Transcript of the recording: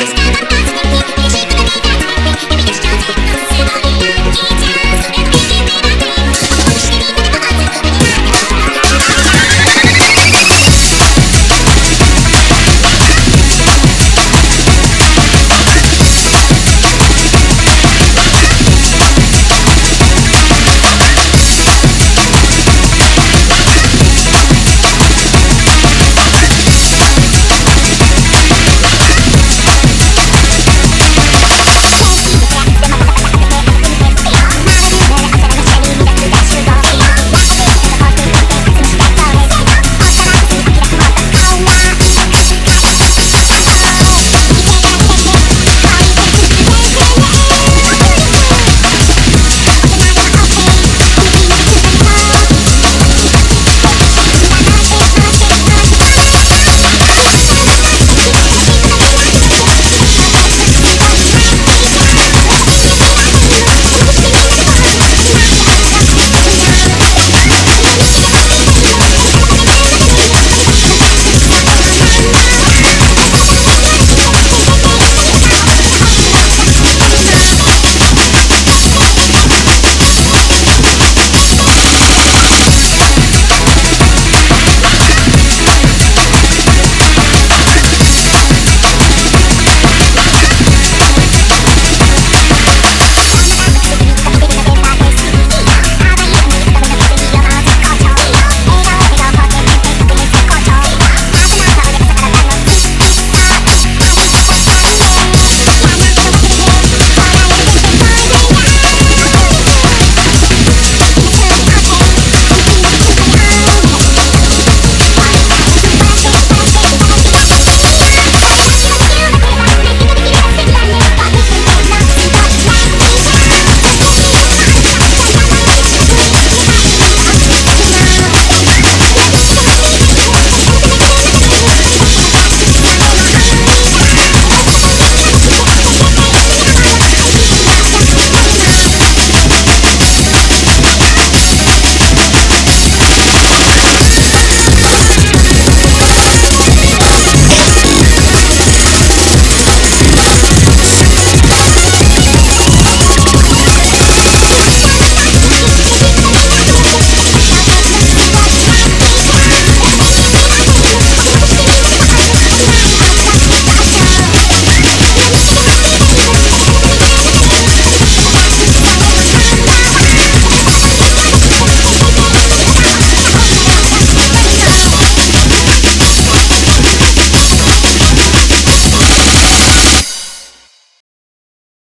Let's it.